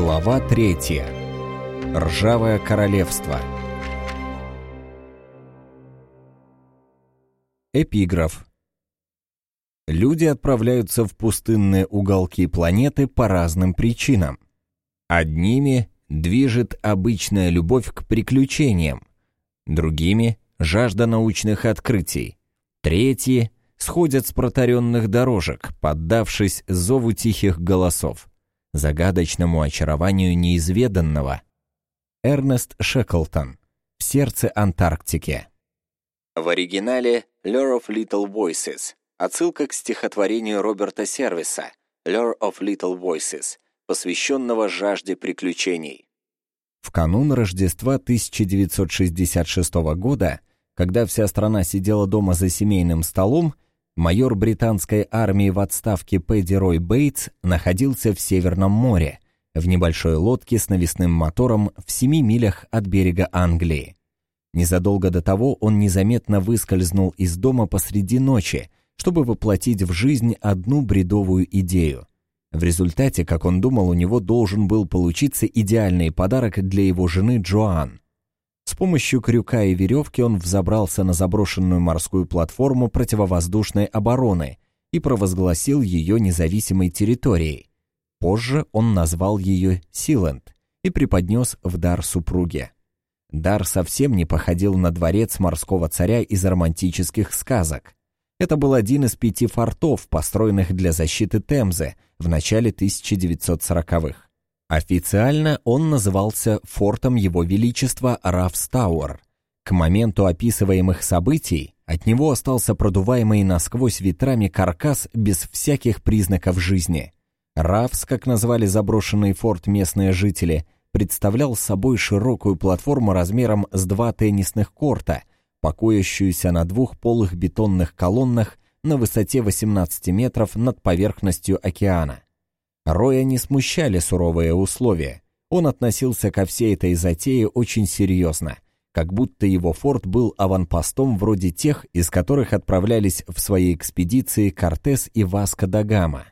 Глава третья. Ржавое королевство. Эпиграф. Люди отправляются в пустынные уголки планеты по разным причинам. Одними движет обычная любовь к приключениям, другими – жажда научных открытий, третьи сходят с протаренных дорожек, поддавшись зову тихих голосов, загадочному очарованию неизведанного. Эрнест Шеклтон. В сердце Антарктики. В оригинале «Lure of Little Voices» отсылка к стихотворению Роберта Сервиса «Lure of Little Voices», посвященного жажде приключений. В канун Рождества 1966 года, когда вся страна сидела дома за семейным столом, майор британской армии в отставке Пэдди Рой Бейтс находился в Северном море, в небольшой лодке с навесным мотором в семи милях от берега Англии. Незадолго до того он незаметно выскользнул из дома посреди ночи, чтобы воплотить в жизнь одну бредовую идею. В результате, как он думал, у него должен был получиться идеальный подарок для его жены Джоан. Помощью крюка и веревки он взобрался на заброшенную морскую платформу противовоздушной обороны и провозгласил ее независимой территорией. Позже он назвал ее Силенд и преподнес в дар супруге. Дар совсем не походил на дворец морского царя из романтических сказок. Это был один из пяти фортов, построенных для защиты Темзы в начале 1940-х. Официально он назывался фортом Его Величества Рафстауэр. К моменту описываемых событий от него остался продуваемый насквозь ветрами каркас без всяких признаков жизни. Рафс, как назвали заброшенный форт местные жители, представлял собой широкую платформу размером с два теннисных корта, покоящуюся на двух полых бетонных колоннах на высоте 18 метров над поверхностью океана. Роя не смущали суровые условия. Он относился ко всей этой затее очень серьезно, как будто его форт был аванпостом вроде тех, из которых отправлялись в свои экспедиции Кортес и Васко да Гама.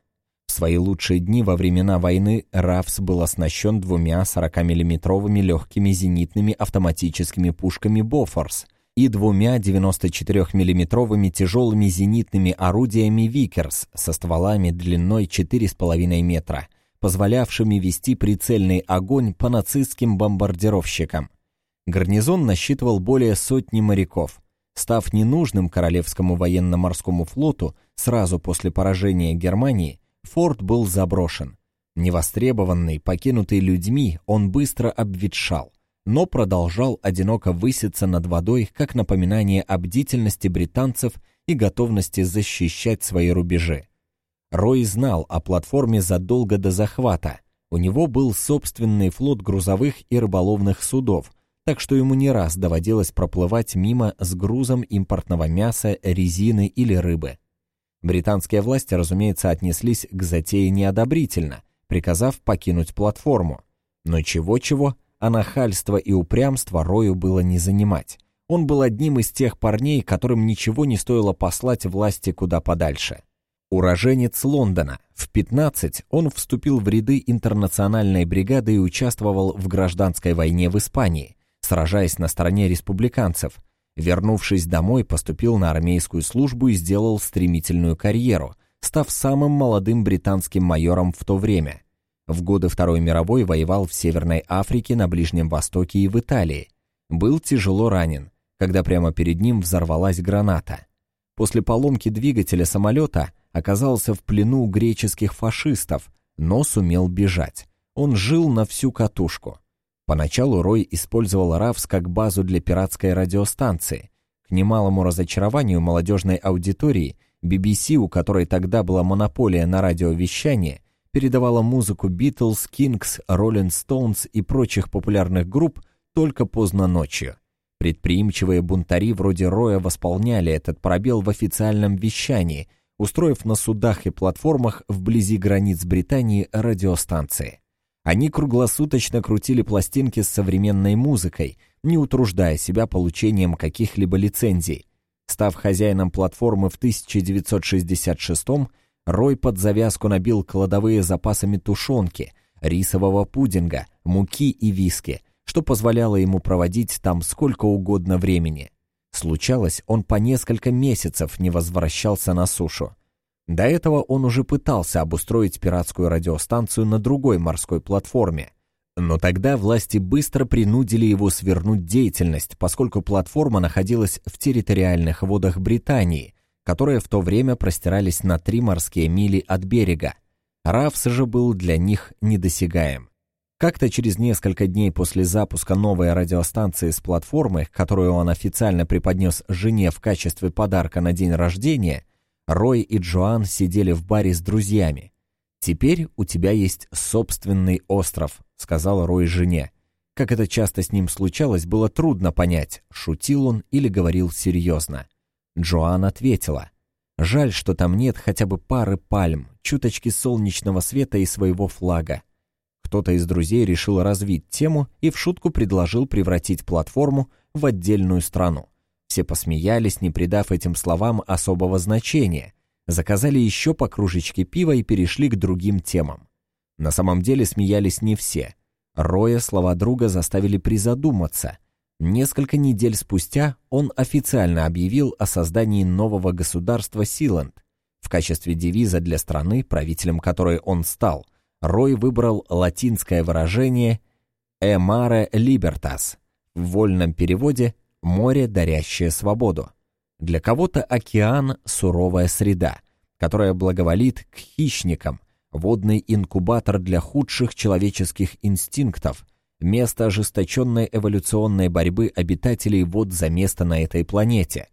В свои лучшие дни во времена войны Рафс был оснащен двумя 40-миллиметровыми легкими зенитными автоматическими пушками «Бофорс», и двумя 94-миллиметровыми тяжелыми зенитными орудиями «Викерс» со стволами длиной 4,5 метра, позволявшими вести прицельный огонь по нацистским бомбардировщикам. Гарнизон насчитывал более сотни моряков. Став ненужным Королевскому военно-морскому флоту сразу после поражения Германии, форт был заброшен. Невостребованный, покинутый людьми, он быстро обветшал но продолжал одиноко выситься над водой как напоминание о бдительности британцев и готовности защищать свои рубежи. Рой знал о платформе задолго до захвата. У него был собственный флот грузовых и рыболовных судов, так что ему не раз доводилось проплывать мимо с грузом импортного мяса, резины или рыбы. Британские власти, разумеется, отнеслись к затее неодобрительно, приказав покинуть платформу. Но чего-чего, а нахальство и упрямство Рою было не занимать. Он был одним из тех парней, которым ничего не стоило послать власти куда подальше. Уроженец Лондона. В 15 он вступил в ряды интернациональной бригады и участвовал в гражданской войне в Испании, сражаясь на стороне республиканцев. Вернувшись домой, поступил на армейскую службу и сделал стремительную карьеру, став самым молодым британским майором в то время – в годы Второй мировой воевал в Северной Африке, на Ближнем Востоке и в Италии. Был тяжело ранен, когда прямо перед ним взорвалась граната. После поломки двигателя самолета оказался в плену греческих фашистов, но сумел бежать. Он жил на всю катушку. Поначалу Рой использовал РАВС как базу для пиратской радиостанции. К немалому разочарованию молодежной аудитории BBC, у которой тогда была монополия на радиовещание, передавала музыку Beatles, Kings, Rolling Stones и прочих популярных групп только поздно ночью. Предприимчивые бунтари вроде Роя восполняли этот пробел в официальном вещании, устроив на судах и платформах вблизи границ Британии радиостанции. Они круглосуточно крутили пластинки с современной музыкой, не утруждая себя получением каких-либо лицензий. Став хозяином платформы в 1966 году, Рой под завязку набил кладовые запасами тушенки, рисового пудинга, муки и виски, что позволяло ему проводить там сколько угодно времени. Случалось, он по несколько месяцев не возвращался на сушу. До этого он уже пытался обустроить пиратскую радиостанцию на другой морской платформе. Но тогда власти быстро принудили его свернуть деятельность, поскольку платформа находилась в территориальных водах Британии, которые в то время простирались на три морские мили от берега. Рафс же был для них недосягаем. Как-то через несколько дней после запуска новой радиостанции с платформы, которую он официально преподнес жене в качестве подарка на день рождения, Рой и Джоан сидели в баре с друзьями. «Теперь у тебя есть собственный остров», — сказал Рой жене. Как это часто с ним случалось, было трудно понять, шутил он или говорил серьезно. Джоан ответила. «Жаль, что там нет хотя бы пары пальм, чуточки солнечного света и своего флага». Кто-то из друзей решил развить тему и в шутку предложил превратить платформу в отдельную страну. Все посмеялись, не придав этим словам особого значения. Заказали еще по кружечке пива и перешли к другим темам. На самом деле смеялись не все. Роя слова друга заставили призадуматься. Несколько недель спустя он официально объявил о создании нового государства Силанд. В качестве девиза для страны, правителем которой он стал, Рой выбрал латинское выражение «Эмаре Libertas» в вольном переводе море, дарящее свободу. Для кого-то океан — суровая среда, которая благоволит к хищникам, водный инкубатор для худших человеческих инстинктов, место ожесточенной эволюционной борьбы обитателей вод за место на этой планете.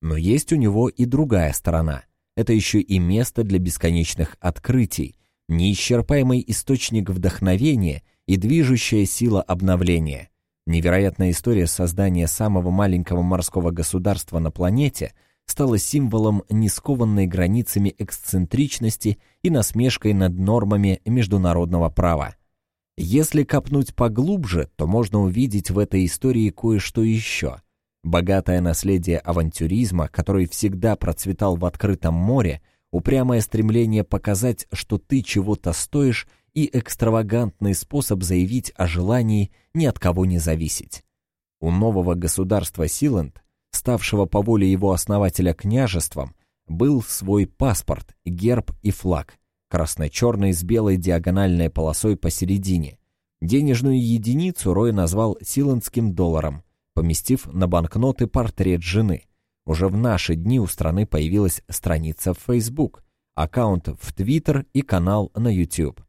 Но есть у него и другая сторона. Это еще и место для бесконечных открытий, неисчерпаемый источник вдохновения и движущая сила обновления — Невероятная история создания самого маленького морского государства на планете стала символом нескованной границами эксцентричности и насмешкой над нормами международного права. Если копнуть поглубже, то можно увидеть в этой истории кое-что еще. Богатое наследие авантюризма, который всегда процветал в открытом море, упрямое стремление показать, что ты чего-то стоишь и экстравагантный способ заявить о желании ни от кого не зависеть. У нового государства Силанд, ставшего по воле его основателя княжеством, был свой паспорт, герб и флаг, красно-черный с белой диагональной полосой посередине. Денежную единицу Рой назвал силандским долларом, поместив на банкноты портрет жены. Уже в наши дни у страны появилась страница в Facebook, аккаунт в Twitter и канал на YouTube.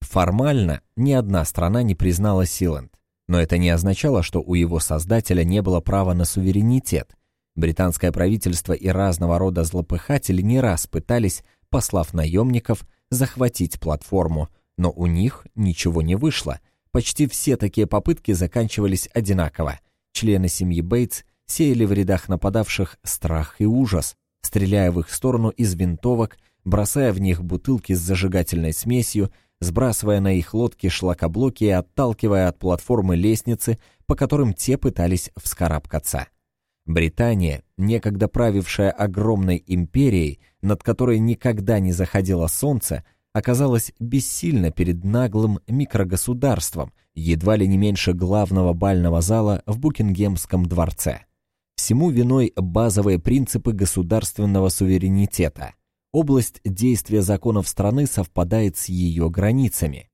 Формально ни одна страна не признала Силенд, но это не означало, что у его создателя не было права на суверенитет. Британское правительство и разного рода злопыхатели не раз пытались, послав наемников, захватить платформу, но у них ничего не вышло. Почти все такие попытки заканчивались одинаково. Члены семьи Бейтс сеяли в рядах нападавших страх и ужас, стреляя в их сторону из винтовок, бросая в них бутылки с зажигательной смесью сбрасывая на их лодки шлакоблоки и отталкивая от платформы лестницы, по которым те пытались вскарабкаться. Британия, некогда правившая огромной империей, над которой никогда не заходило солнце, оказалась бессильна перед наглым микрогосударством, едва ли не меньше главного бального зала в Букингемском дворце. Всему виной базовые принципы государственного суверенитета – область действия законов страны совпадает с ее границами.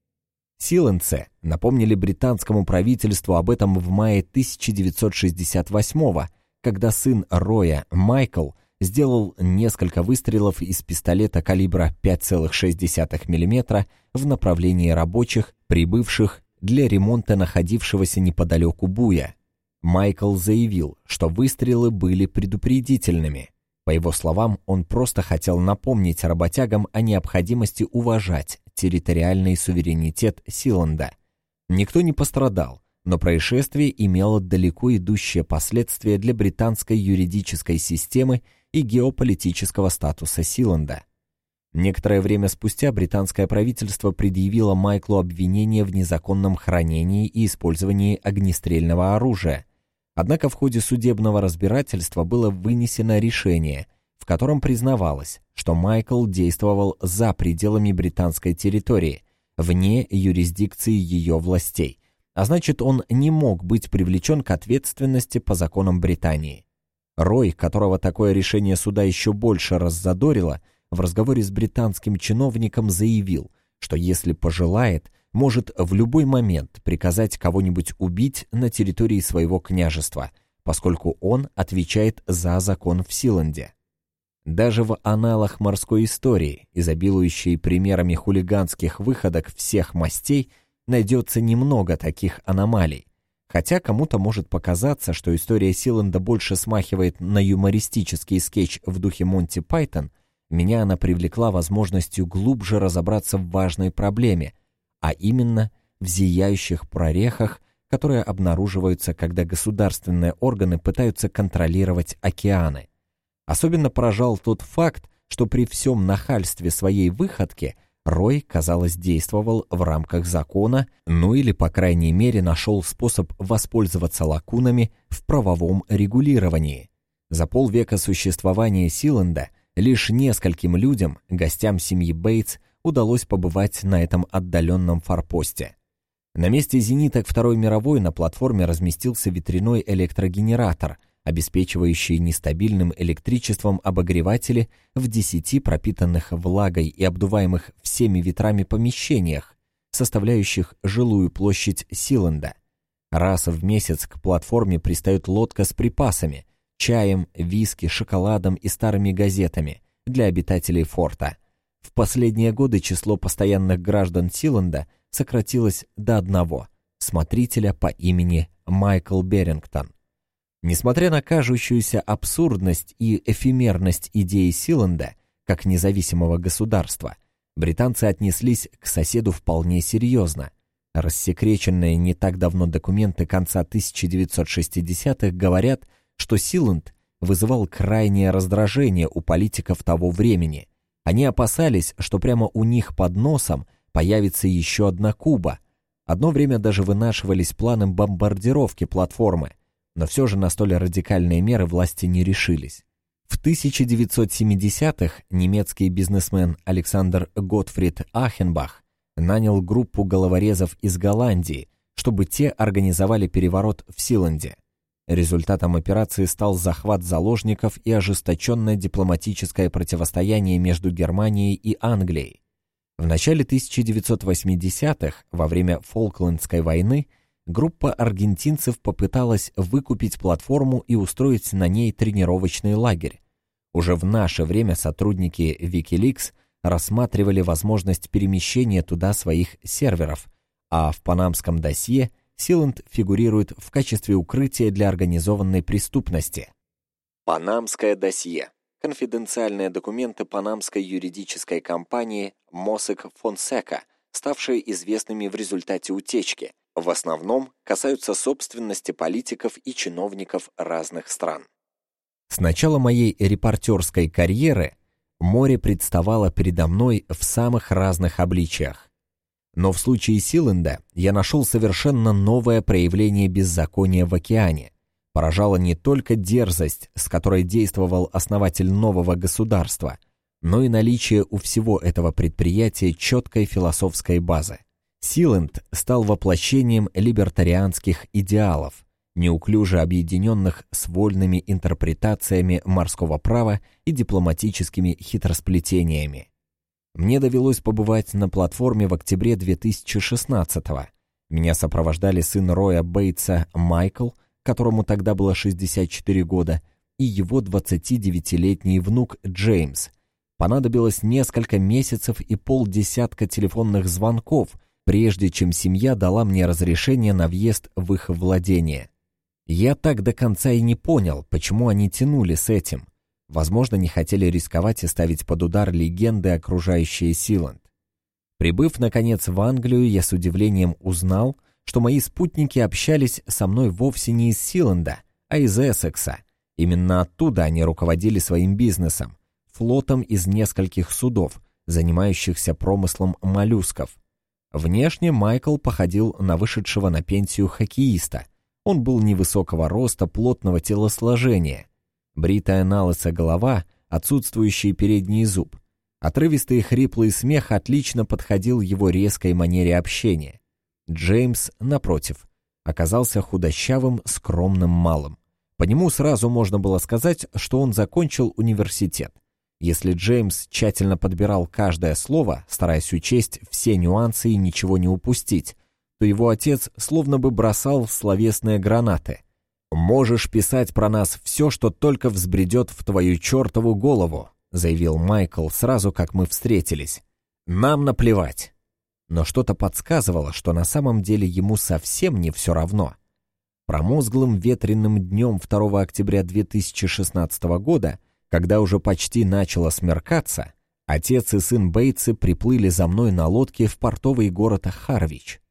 Силенце напомнили британскому правительству об этом в мае 1968 когда сын Роя, Майкл, сделал несколько выстрелов из пистолета калибра 5,6 мм в направлении рабочих, прибывших для ремонта находившегося неподалеку буя. Майкл заявил, что выстрелы были предупредительными. По его словам, он просто хотел напомнить работягам о необходимости уважать территориальный суверенитет Силанда. Никто не пострадал, но происшествие имело далеко идущие последствия для британской юридической системы и геополитического статуса Силанда. Некоторое время спустя британское правительство предъявило Майклу обвинение в незаконном хранении и использовании огнестрельного оружия – Однако в ходе судебного разбирательства было вынесено решение, в котором признавалось, что Майкл действовал за пределами британской территории, вне юрисдикции ее властей, а значит, он не мог быть привлечен к ответственности по законам Британии. Рой, которого такое решение суда еще больше раззадорило, в разговоре с британским чиновником заявил, что если пожелает, может в любой момент приказать кого-нибудь убить на территории своего княжества, поскольку он отвечает за закон в Силанде. Даже в аналах морской истории, изобилующей примерами хулиганских выходок всех мастей, найдется немного таких аномалий, хотя кому-то может показаться, что история Силанда больше смахивает на юмористический скетч в духе Монти Пайтон, меня она привлекла возможностью глубже разобраться в важной проблеме, а именно в зияющих прорехах, которые обнаруживаются, когда государственные органы пытаются контролировать океаны. Особенно поражал тот факт, что при всем нахальстве своей выходки Рой, казалось, действовал в рамках закона, ну или, по крайней мере, нашел способ воспользоваться лакунами в правовом регулировании. За полвека существования Силенда лишь нескольким людям, гостям семьи Бейтс, удалось побывать на этом отдаленном форпосте. На месте зениток Второй мировой на платформе разместился ветряной электрогенератор – обеспечивающие нестабильным электричеством обогреватели в десяти пропитанных влагой и обдуваемых всеми ветрами помещениях, составляющих жилую площадь Силенда. Раз в месяц к платформе пристает лодка с припасами, чаем, виски, шоколадом и старыми газетами для обитателей форта. В последние годы число постоянных граждан Силенда сократилось до одного – смотрителя по имени Майкл Берингтон. Несмотря на кажущуюся абсурдность и эфемерность идеи Силанда как независимого государства, британцы отнеслись к соседу вполне серьезно. Рассекреченные не так давно документы конца 1960-х говорят, что Силанд вызывал крайнее раздражение у политиков того времени. Они опасались, что прямо у них под носом появится еще одна Куба. Одно время даже вынашивались планы бомбардировки платформы – но все же на столь радикальные меры власти не решились. В 1970-х немецкий бизнесмен Александр Готфрид Ахенбах нанял группу головорезов из Голландии, чтобы те организовали переворот в Силанде. Результатом операции стал захват заложников и ожесточенное дипломатическое противостояние между Германией и Англией. В начале 1980-х, во время Фолклендской войны, группа аргентинцев попыталась выкупить платформу и устроить на ней тренировочный лагерь. Уже в наше время сотрудники Wikileaks рассматривали возможность перемещения туда своих серверов, а в панамском досье Силанд фигурирует в качестве укрытия для организованной преступности. Панамское досье. Конфиденциальные документы панамской юридической компании Mossack Fonseca, ставшие известными в результате утечки – в основном касаются собственности политиков и чиновников разных стран. С начала моей репортерской карьеры море представало передо мной в самых разных обличиях. Но в случае Силенда я нашел совершенно новое проявление беззакония в океане. Поражала не только дерзость, с которой действовал основатель нового государства, но и наличие у всего этого предприятия четкой философской базы – Силенд стал воплощением либертарианских идеалов, неуклюже объединенных с вольными интерпретациями морского права и дипломатическими хитросплетениями. Мне довелось побывать на платформе в октябре 2016-го. Меня сопровождали сын Роя Бейтса Майкл, которому тогда было 64 года, и его 29-летний внук Джеймс. Понадобилось несколько месяцев и полдесятка телефонных звонков – прежде чем семья дала мне разрешение на въезд в их владение. Я так до конца и не понял, почему они тянули с этим. Возможно, не хотели рисковать и ставить под удар легенды, окружающие Силанд. Прибыв, наконец, в Англию, я с удивлением узнал, что мои спутники общались со мной вовсе не из Силанда, а из Эссекса. Именно оттуда они руководили своим бизнесом, флотом из нескольких судов, занимающихся промыслом моллюсков. Внешне Майкл походил на вышедшего на пенсию хоккеиста. Он был невысокого роста, плотного телосложения. Бритая налысо голова, отсутствующий передний зуб. Отрывистый хриплый смех отлично подходил его резкой манере общения. Джеймс, напротив, оказался худощавым, скромным малым. По нему сразу можно было сказать, что он закончил университет. Если Джеймс тщательно подбирал каждое слово, стараясь учесть все нюансы и ничего не упустить, то его отец словно бы бросал словесные гранаты. «Можешь писать про нас все, что только взбредет в твою чертову голову», заявил Майкл сразу, как мы встретились. «Нам наплевать». Но что-то подсказывало, что на самом деле ему совсем не все равно. Промозглым ветреным днем 2 октября 2016 года, когда уже почти начало смеркаться, отец и сын Бейтсы приплыли за мной на лодке в портовый город Харвич.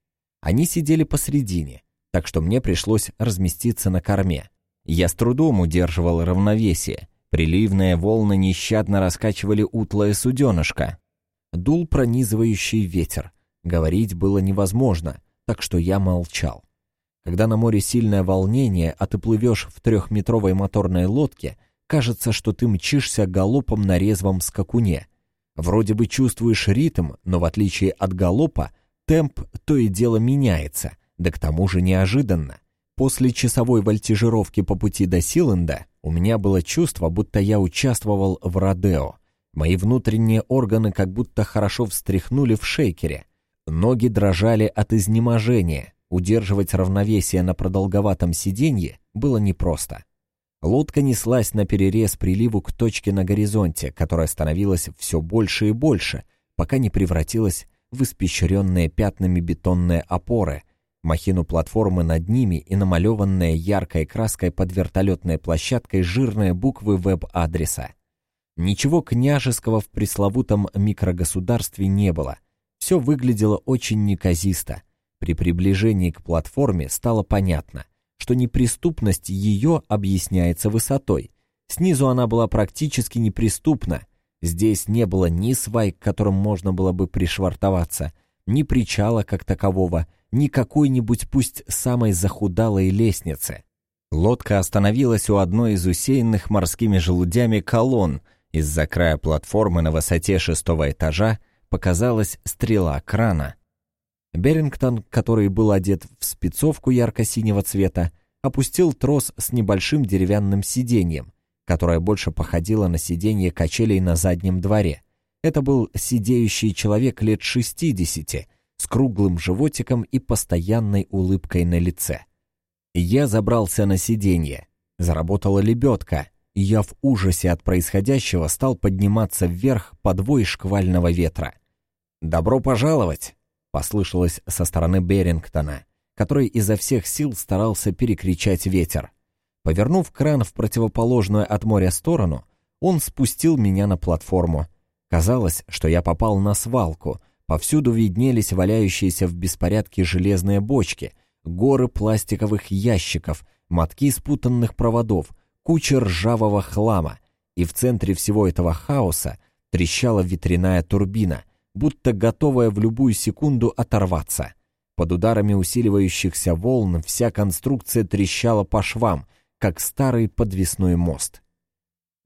Они сидели посредине, так что мне пришлось разместиться на корме. Я с трудом удерживал равновесие. Приливные волны нещадно раскачивали утлое суденышко. Дул пронизывающий ветер. Говорить было невозможно, так что я молчал. Когда на море сильное волнение, а ты плывешь в трехметровой моторной лодке, кажется, что ты мчишься галопом на резвом скакуне. Вроде бы чувствуешь ритм, но в отличие от галопа, темп то и дело меняется, да к тому же неожиданно. После часовой вольтижировки по пути до Силенда у меня было чувство, будто я участвовал в Родео. Мои внутренние органы как будто хорошо встряхнули в шейкере. Ноги дрожали от изнеможения. Удерживать равновесие на продолговатом сиденье было непросто. Лодка неслась на перерез приливу к точке на горизонте, которая становилась все больше и больше, пока не превратилась в испещренные пятнами бетонные опоры, махину платформы над ними и намалеванные яркой краской под вертолетной площадкой жирные буквы веб-адреса. Ничего княжеского в пресловутом микрогосударстве не было. Все выглядело очень неказисто. При приближении к платформе стало понятно, что неприступность ее объясняется высотой. Снизу она была практически неприступна, Здесь не было ни свай, к которым можно было бы пришвартоваться, ни причала как такового, ни какой-нибудь пусть самой захудалой лестницы. Лодка остановилась у одной из усеянных морскими желудями колонн. Из-за края платформы на высоте шестого этажа показалась стрела крана. Берингтон, который был одет в спецовку ярко-синего цвета, опустил трос с небольшим деревянным сиденьем, которая больше походила на сиденье качелей на заднем дворе. Это был сидеющий человек лет шестидесяти, с круглым животиком и постоянной улыбкой на лице. Я забрался на сиденье. Заработала лебедка, и я в ужасе от происходящего стал подниматься вверх под вой шквального ветра. «Добро пожаловать!» — послышалось со стороны Берингтона, который изо всех сил старался перекричать ветер. Повернув кран в противоположную от моря сторону, он спустил меня на платформу. Казалось, что я попал на свалку. Повсюду виднелись валяющиеся в беспорядке железные бочки, горы пластиковых ящиков, мотки спутанных проводов, куча ржавого хлама. И в центре всего этого хаоса трещала ветряная турбина, будто готовая в любую секунду оторваться. Под ударами усиливающихся волн вся конструкция трещала по швам — как старый подвесной мост.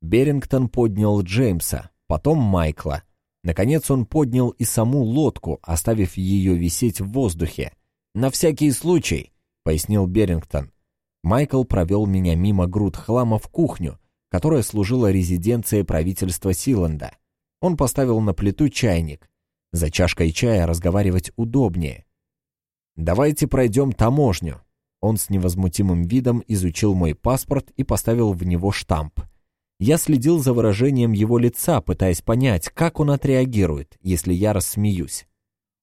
Берингтон поднял Джеймса, потом Майкла. Наконец он поднял и саму лодку, оставив ее висеть в воздухе. «На всякий случай», — пояснил Берингтон. Майкл провел меня мимо груд хлама в кухню, которая служила резиденцией правительства Силенда. Он поставил на плиту чайник. За чашкой чая разговаривать удобнее. «Давайте пройдем таможню», он с невозмутимым видом изучил мой паспорт и поставил в него штамп. Я следил за выражением его лица, пытаясь понять, как он отреагирует, если я рассмеюсь.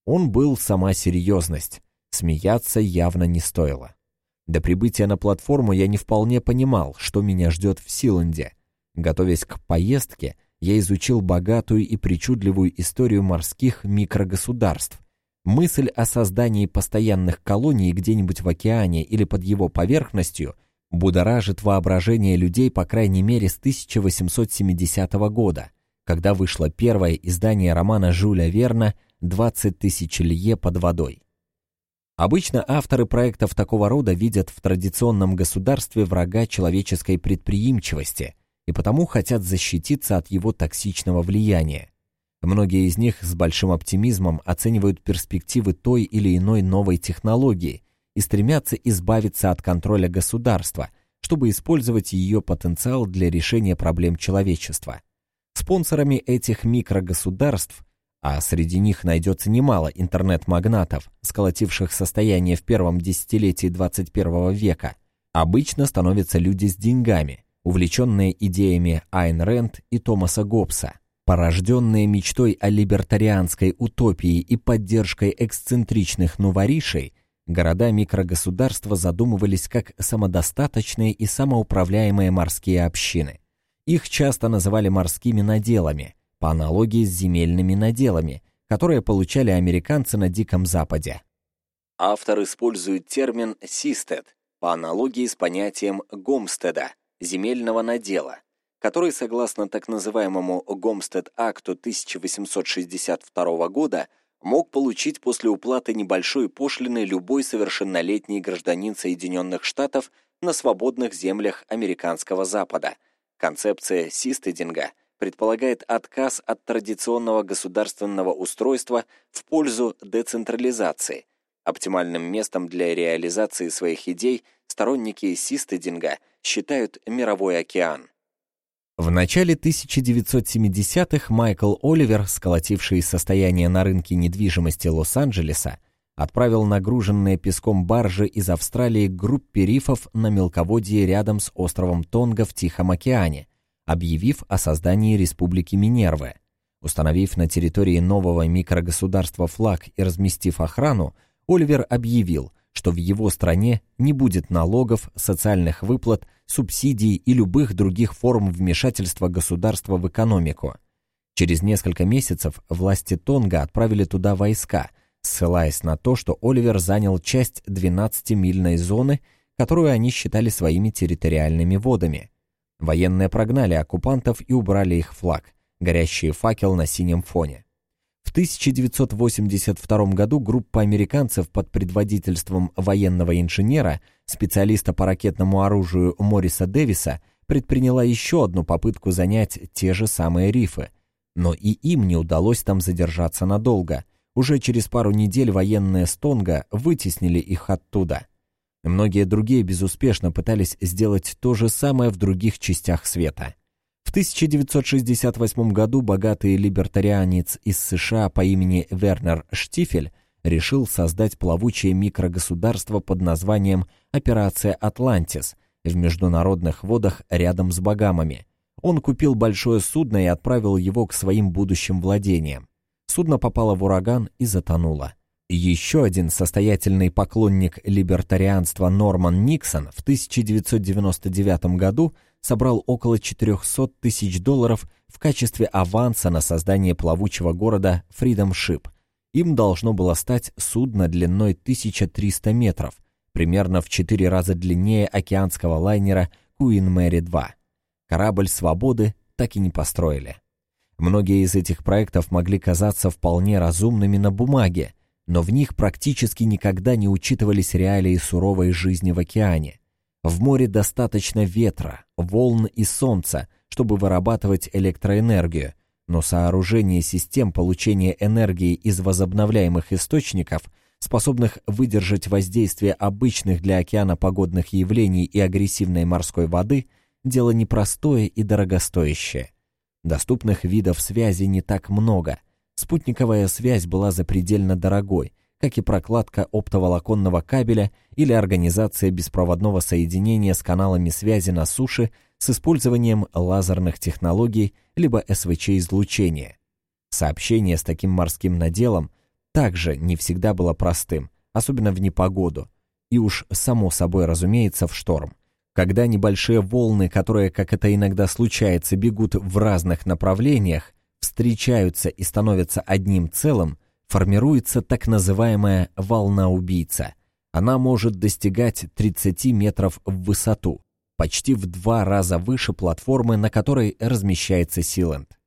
Он был сама серьезность. Смеяться явно не стоило. До прибытия на платформу я не вполне понимал, что меня ждет в Силенде. Готовясь к поездке, я изучил богатую и причудливую историю морских микрогосударств, Мысль о создании постоянных колоний где-нибудь в океане или под его поверхностью будоражит воображение людей по крайней мере с 1870 года, когда вышло первое издание романа Жюля Верна «20 тысяч лье под водой». Обычно авторы проектов такого рода видят в традиционном государстве врага человеческой предприимчивости и потому хотят защититься от его токсичного влияния. Многие из них с большим оптимизмом оценивают перспективы той или иной новой технологии и стремятся избавиться от контроля государства, чтобы использовать ее потенциал для решения проблем человечества. Спонсорами этих микрогосударств, а среди них найдется немало интернет-магнатов, сколотивших состояние в первом десятилетии 21 века, обычно становятся люди с деньгами, увлеченные идеями Айн Рэнд и Томаса Гоббса, порожденные мечтой о либертарианской утопии и поддержкой эксцентричных новоришей, города-микрогосударства задумывались как самодостаточные и самоуправляемые морские общины. Их часто называли морскими наделами, по аналогии с земельными наделами, которые получали американцы на Диком Западе. Автор использует термин «систед» по аналогии с понятием «гомстеда» – земельного надела, который, согласно так называемому Гомстед-акту 1862 года, мог получить после уплаты небольшой пошлины любой совершеннолетний гражданин Соединенных Штатов на свободных землях американского Запада – Концепция систединга предполагает отказ от традиционного государственного устройства в пользу децентрализации. Оптимальным местом для реализации своих идей сторонники систединга считают мировой океан. В начале 1970-х Майкл Оливер, сколотивший состояние на рынке недвижимости Лос-Анджелеса, отправил нагруженные песком баржи из Австралии к группе рифов на мелководье рядом с островом Тонга в Тихом океане, объявив о создании Республики Минервы. Установив на территории нового микрогосударства флаг и разместив охрану, Оливер объявил, что в его стране не будет налогов, социальных выплат, субсидий и любых других форм вмешательства государства в экономику. Через несколько месяцев власти Тонга отправили туда войска – ссылаясь на то, что Оливер занял часть 12-мильной зоны, которую они считали своими территориальными водами. Военные прогнали оккупантов и убрали их флаг, горящий факел на синем фоне. В 1982 году группа американцев под предводительством военного инженера, специалиста по ракетному оружию Мориса Дэвиса, предприняла еще одну попытку занять те же самые рифы. Но и им не удалось там задержаться надолго – уже через пару недель военные Стонга вытеснили их оттуда. Многие другие безуспешно пытались сделать то же самое в других частях света. В 1968 году богатый либертарианец из США по имени Вернер Штифель решил создать плавучее микрогосударство под названием «Операция Атлантис» в международных водах рядом с Багамами. Он купил большое судно и отправил его к своим будущим владениям судно попало в ураган и затонуло. Еще один состоятельный поклонник либертарианства Норман Никсон в 1999 году собрал около 400 тысяч долларов в качестве аванса на создание плавучего города Freedom Ship. Им должно было стать судно длиной 1300 метров, примерно в 4 раза длиннее океанского лайнера Queen Mary 2. Корабль «Свободы» так и не построили. Многие из этих проектов могли казаться вполне разумными на бумаге, но в них практически никогда не учитывались реалии суровой жизни в океане. В море достаточно ветра, волн и солнца, чтобы вырабатывать электроэнергию, но сооружение систем получения энергии из возобновляемых источников, способных выдержать воздействие обычных для океана погодных явлений и агрессивной морской воды, дело непростое и дорогостоящее. Доступных видов связи не так много. Спутниковая связь была запредельно дорогой, как и прокладка оптоволоконного кабеля или организация беспроводного соединения с каналами связи на суше с использованием лазерных технологий либо СВЧ-излучения. Сообщение с таким морским наделом также не всегда было простым, особенно в непогоду, и уж само собой разумеется в шторм. Когда небольшие волны, которые, как это иногда случается, бегут в разных направлениях, встречаются и становятся одним целым, формируется так называемая волна-убийца. Она может достигать 30 метров в высоту, почти в два раза выше платформы, на которой размещается Силенд.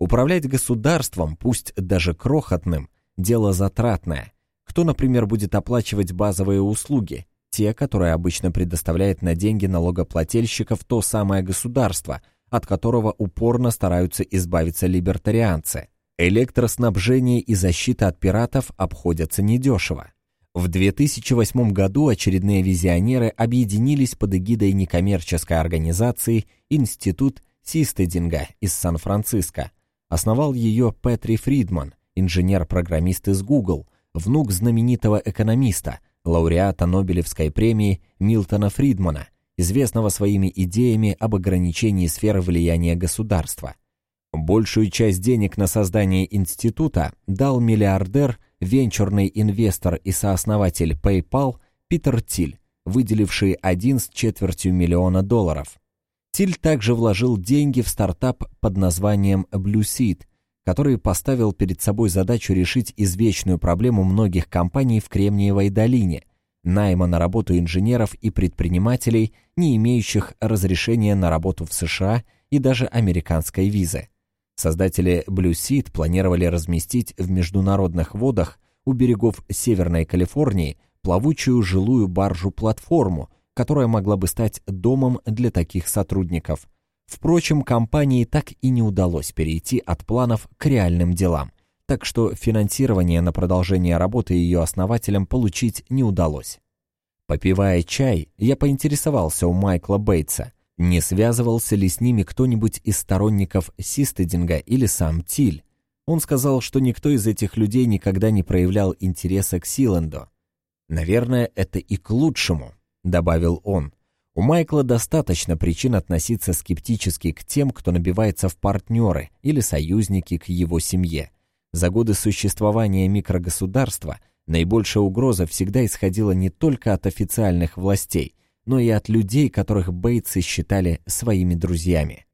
Управлять государством, пусть даже крохотным, дело затратное. Кто, например, будет оплачивать базовые услуги – те, которые обычно предоставляет на деньги налогоплательщиков то самое государство, от которого упорно стараются избавиться либертарианцы. Электроснабжение и защита от пиратов обходятся недешево. В 2008 году очередные визионеры объединились под эгидой некоммерческой организации Институт Систединга из Сан-Франциско. Основал ее Петри Фридман, инженер-программист из Google, внук знаменитого экономиста, лауреата Нобелевской премии Милтона Фридмана, известного своими идеями об ограничении сферы влияния государства. Большую часть денег на создание института дал миллиардер, венчурный инвестор и сооснователь PayPal Питер Тиль, выделивший один с четвертью миллиона долларов. Тиль также вложил деньги в стартап под названием Blue Seed, который поставил перед собой задачу решить извечную проблему многих компаний в Кремниевой долине – найма на работу инженеров и предпринимателей, не имеющих разрешения на работу в США и даже американской визы. Создатели Blue Seed планировали разместить в международных водах у берегов Северной Калифорнии плавучую жилую баржу-платформу, которая могла бы стать домом для таких сотрудников. Впрочем, компании так и не удалось перейти от планов к реальным делам, так что финансирование на продолжение работы ее основателям получить не удалось. Попивая чай, я поинтересовался у Майкла Бейтса – не связывался ли с ними кто-нибудь из сторонников Систединга или сам Тиль? Он сказал, что никто из этих людей никогда не проявлял интереса к Силенду. «Наверное, это и к лучшему», — добавил он. У Майкла достаточно причин относиться скептически к тем, кто набивается в партнеры или союзники к его семье. За годы существования микрогосударства наибольшая угроза всегда исходила не только от официальных властей, но и от людей, которых бейтсы считали своими друзьями.